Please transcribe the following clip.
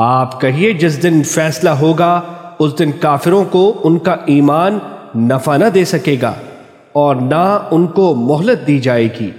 آپ کہیے جس دن فیصلہ ہوگا، اس دن کافروں کو ان کا ایمان نفع نہ دے سکے گا اور نہ ان کو مہلت دی جائے گی۔